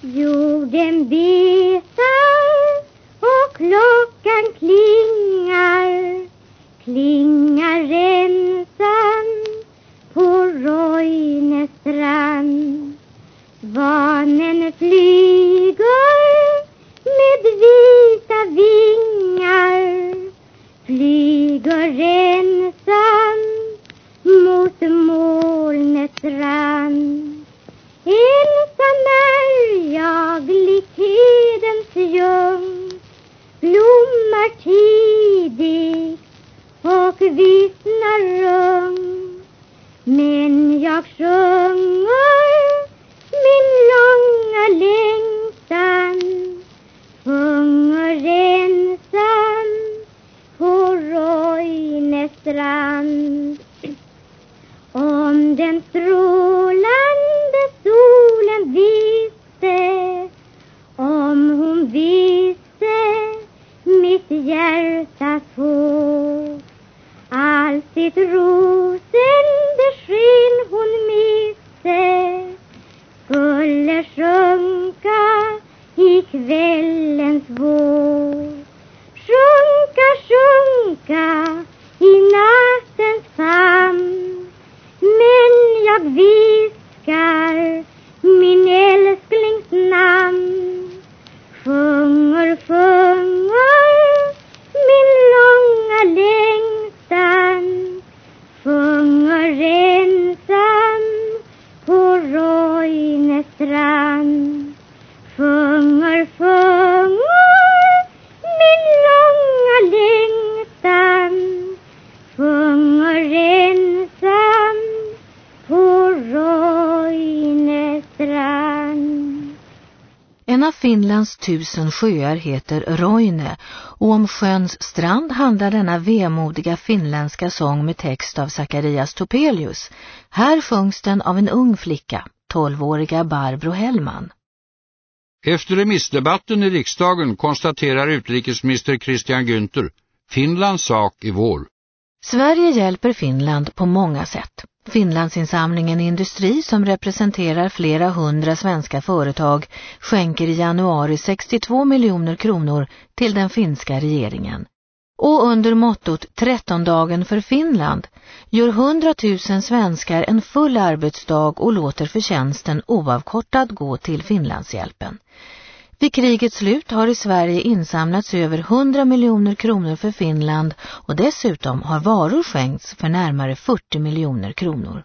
Jorden betar och klockan klingar, klingar ensam på Rojne strand. Svanen flyger med vita vingar, flyger ensam mot molnets rand. Blommar tidigt och vissnar ung. Men jag sjunger min långa längtan, sjunger ensam på Rojnestrand. Om den tror sitt rosende sken hon miste, skulle sjunka i kvällens vår. Sjunka, sjunka i nattens famn men jag viskar strand Sjunger, sjunger min långa längtan. Sjunger ensam på Roine strand. En av Finlands tusen sjöar heter Roine och om sjöns strand handlar denna vemodiga finländska sång med text av Zacharias Topelius. Här sjungs den av en ung flicka, tolvåriga Barbro Hellman. Efter remissdebatten i riksdagen konstaterar utrikesminister Christian Günther Finlands sak i vår. Sverige hjälper Finland på många sätt. Finlandsinsamlingen Industri som representerar flera hundra svenska företag skänker i januari 62 miljoner kronor till den finska regeringen. Och under mottot 13-dagen för Finland gör 100 000 svenskar en full arbetsdag och låter förtjänsten oavkortad gå till Finlandshjälpen. Vid krigets slut har i Sverige insamlats över 100 miljoner kronor för Finland och dessutom har varor skänkts för närmare 40 miljoner kronor.